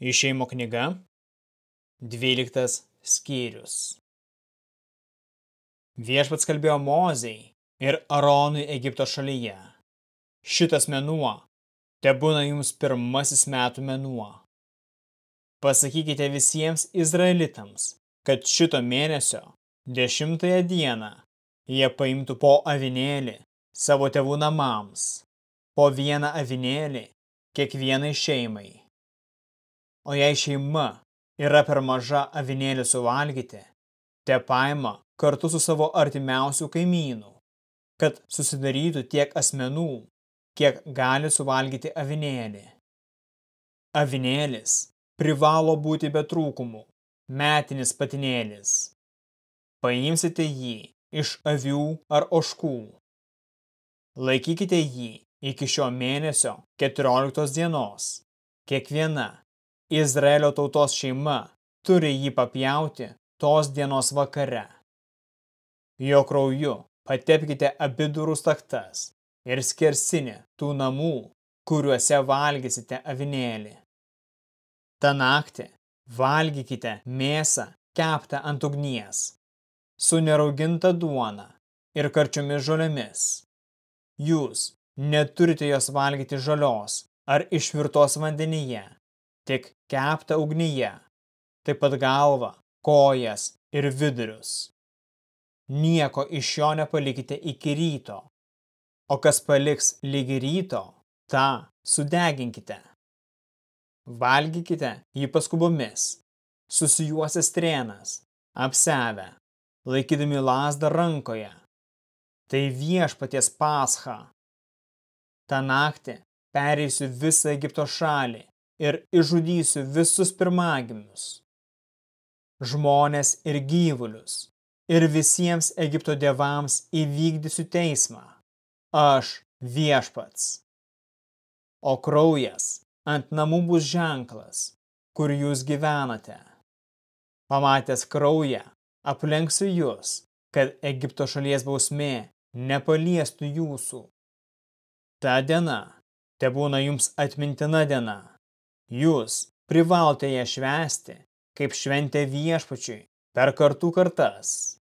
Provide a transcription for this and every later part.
Išeimo knyga, 12 skyrius. Viešpats kalbėjo Mozei ir Aronui Egipto šalyje. Šitas menuo, te būna jums pirmasis metų menuo. Pasakykite visiems Izraelitams, kad šito mėnesio dešimtąją dieną jie paimtų po avinėlį savo tėvų namams, po vieną avinėlį kiekvienai šeimai o jei šeima yra per maža avinėlį suvalgyti, te paima kartu su savo artimiausių kaimynų, kad susidarytų tiek asmenų, kiek gali suvalgyti avinėlį. Avinėlis privalo būti be trūkumų, metinis patinėlis. Paimsite jį iš avių ar oškų. Laikykite jį iki šio mėnesio 14 dienos, kiekviena Izraelio tautos šeima turi jį papjauti tos dienos vakare. Jo krauju patepkite abidurų staktas ir skersinį tų namų, kuriuose valgysite avinėlį. Ta naktį valgykite mėsą keptą ant ugnies, su nerauginta duona ir karčiomis žolėmis. Jūs neturite jos valgyti žalios ar išvirtos vandenyje, tik keptą ugnyje, taip pat galvą, kojas ir vidurius. Nieko iš jo nepalikite iki ryto, o kas paliks lygi ryto, tą sudeginkite. Valgykite jį paskubomis, susijuosę strėnas, apsevę, laikydami lasdą rankoje. Tai viešpaties pascha. Ta naktį pereisiu visą Egipto šalį ir išžudysiu visus pirmagimius, žmonės ir gyvulius, ir visiems Egipto dievams įvykdysiu teismą. Aš viešpats. O kraujas ant namų bus ženklas, kur jūs gyvenate. Pamatęs kraują, aplenksiu jūs, kad Egipto šalies bausmė nepaliestų jūsų. Ta diena te būna jums atmintina diena Jūs privalote ją švęsti, kaip šventė viešpačiui per kartų kartas.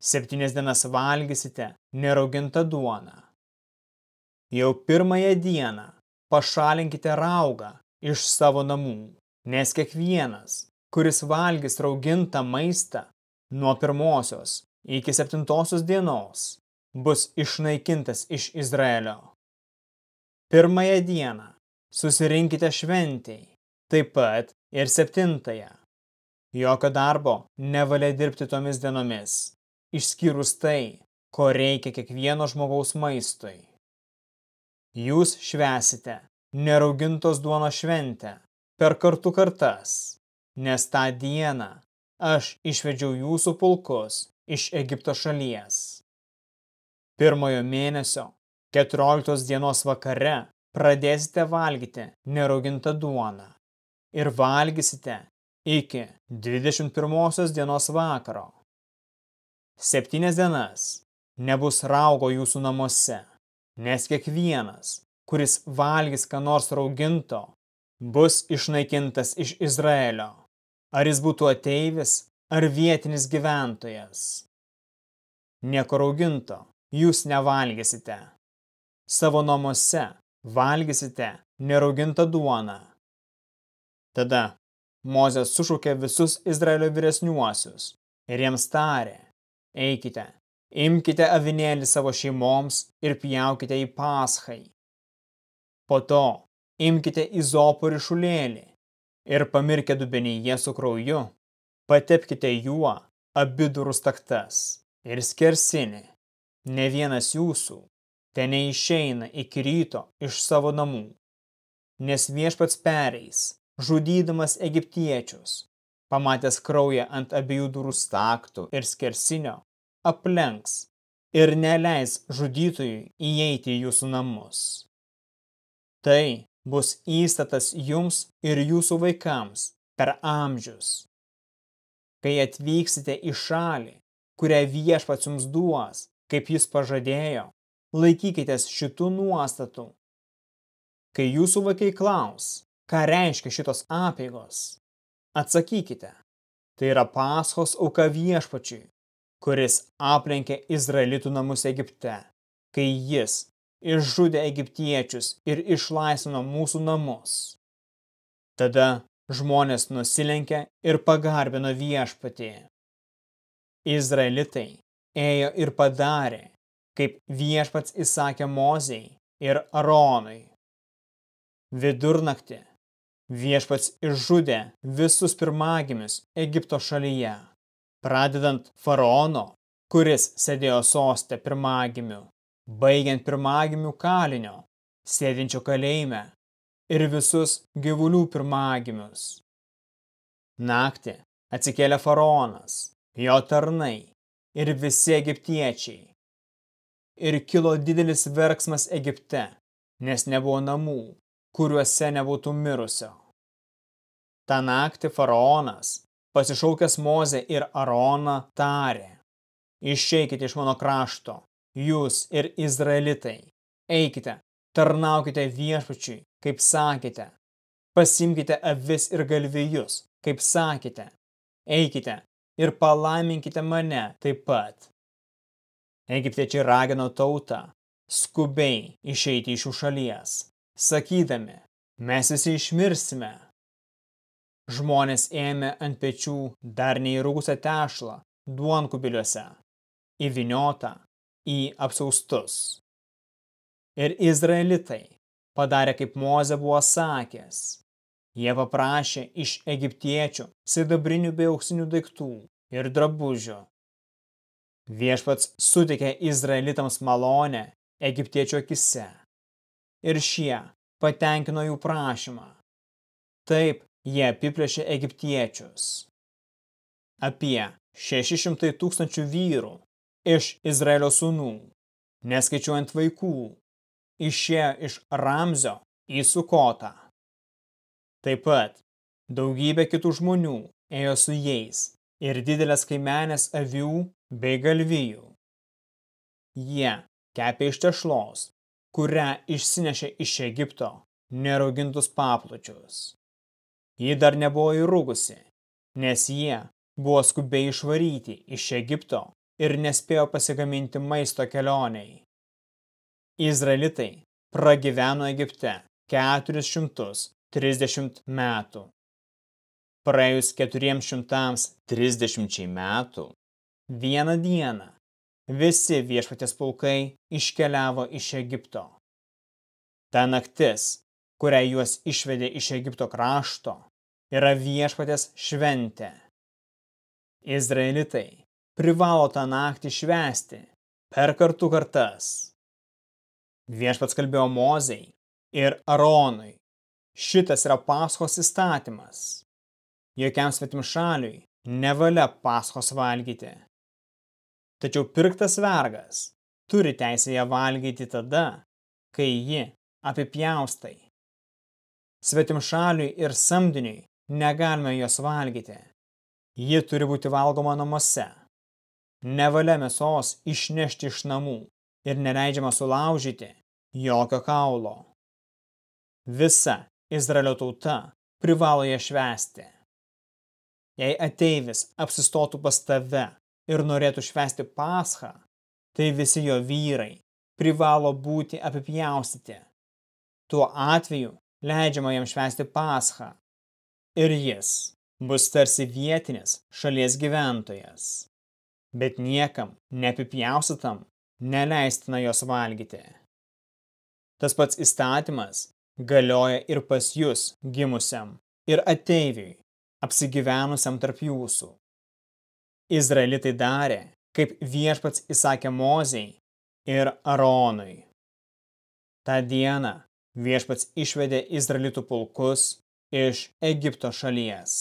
Septynias dienas valgysite neraugintą duoną. Jau pirmąją dieną pašalinkite raugą iš savo namų, nes kiekvienas, kuris valgys raugintą maistą nuo pirmosios iki septintosios dienos, bus išnaikintas iš Izraelio. Pirmąją dieną susirinkite šventei, taip pat ir septintąją. Jokio darbo nevalia dirbti tomis dienomis, išskyrus tai, ko reikia kiekvieno žmogaus maistui. Jūs švesite neraugintos duono šventę per kartų kartas, nes tą dieną aš išvedžiau jūsų pulkus iš Egipto šalies. Pirmojo mėnesio 14 dienos vakare pradėsite valgyti neraugintą duoną ir valgysite iki 21 dienos vakaro. Septynias dienas nebus raugo jūsų namuose, nes kiekvienas, kuris valgys ką nors rauginto, bus išnaikintas iš Izraelio, ar jis būtų ateivis ar vietinis gyventojas. Nieko rauginto jūs nevalgysite. Savo namuose valgysite neraugintą duoną. Tada Mozės sušaukė visus Izraelio vyresniuosius ir jiems tarė, eikite, imkite avinėlį savo šeimoms ir pjaukite į paschai. Po to imkite izopų ryšulėlį ir pamirkę dubenyje su krauju, patepkite juo abidurus taktas ir skersinį. Ne vienas jūsų te neišeina iki ryto iš savo namų, nes viešpats pereis, žudydamas egiptiečius, pamatęs kraują ant abiejų durų staktų ir skersinio, aplenks ir neleis žudytojui įeiti į jūsų namus. Tai bus įstatas jums ir jūsų vaikams per amžius. Kai atvyksite į šalį, kurią viešpats jums duos, kaip jis pažadėjo, laikykitės šitų nuostatų. Kai jūsų vaikai klaus, ką reiškia šitos apeigos? Atsakykite. Tai yra paschos auka viešpačiui, kuris aplenkė Izraelitų namus Egipte, kai jis išžudė egiptiečius ir išlaisvino mūsų namus. Tada žmonės nusilenkė ir pagarbino viešpatį. Izraelitai ėjo ir padarė, kaip viešpats įsakė Mozei ir Aronui. Vidurnaktį viešpats išžudė visus pirmagimius Egipto šalyje, pradedant faraono, kuris sėdėjo soste pirmagimiu, baigiant pirmagimių kalinio, sėdinčio kalėjime, ir visus gyvulių pirmagimius. Naktį atsikėlė faraonas, jo tarnai ir visi egiptiečiai. Ir kilo didelis verksmas Egipte, nes nebuvo namų, kuriuose nebūtų mirusio. Ta naktį faraonas, pasišaukęs Mozę ir Aroną, tarė, išeikite iš mano krašto, jūs ir Izraelitai, eikite, tarnaukite viešpačiui, kaip sakėte, pasimkite avis ir galvijus, kaip sakėte, eikite ir palaiminkite mane taip pat. Egiptiečiai ragino tautą skubiai išeiti iš šių šalies, sakydami, mes visi išmirsime. Žmonės ėmė ant pečių dar neįrūgusią tešlą duonkubiliuose, įviniotą į apsaustus. Ir izraelitai padarė, kaip Moze buvo sakęs. Jie paprašė iš egiptiečių sidabrinių bei auksinių daiktų ir drabužių. Viešpats sutikė izraelitams malonę egiptiečių akise. Ir šie patenkino jų prašymą. Taip jie apiplėšė egiptiečius. Apie 600 tūkstančių vyrų iš Izraelio sūnų, neskaičiuojant vaikų, išėjo iš Ramzio į Sukotą. Taip pat daugybė kitų žmonių ėjo su jais ir didelės kaimenės avių bei galvijų. Jie kepė iš tešlos, kurią išsinešė iš Egipto neraugintus papločius. Ji dar nebuvo įrūgusi, nes jie buvo skubiai išvaryti iš Egipto ir nespėjo pasigaminti maisto kelioniai. Izraelitai pragyveno Egipte 400 30 metų. Praėjus 430 metų, vieną dieną visi viešpatės pulkai iškeliavo iš Egipto. Ta naktis, kurią juos išvedė iš Egipto krašto, yra viešpatės šventė. Izraelitai privalo tą naktį švesti per kartų kartas. Viešpats kalbėjo Mozei ir Aronui Šitas yra paskos įstatymas. Jokiam svetim šaliui nevalia paskos valgyti. Tačiau pirktas vergas turi teisę ją valgyti tada, kai ji apipjaustai. Svetim šaliui ir samdiniui negalime jos valgyti. Ji turi būti valgoma namuose. Nevalia mėsos išnešti iš namų ir neleidžiama sulaužyti jokio kaulo. Visa Izraelio tauta privalo ją švesti. Jei ateivis apsistotų pas tave ir norėtų švesti paschą, tai visi jo vyrai privalo būti apipjaustyti. Tuo atveju leidžiama jam švesti paschą. Ir jis bus tarsi vietinis šalies gyventojas. Bet niekam neapipjaustytam neleistina jos valgyti. Tas pats įstatymas galioja ir pas jūs gimusiam ir ateiviui, apsigyvenusiam tarp jūsų. Izraelitai darė, kaip viešpats įsakė Mozei ir Aronui. Ta diena viešpats išvedė Izraelitų pulkus iš Egipto šalies.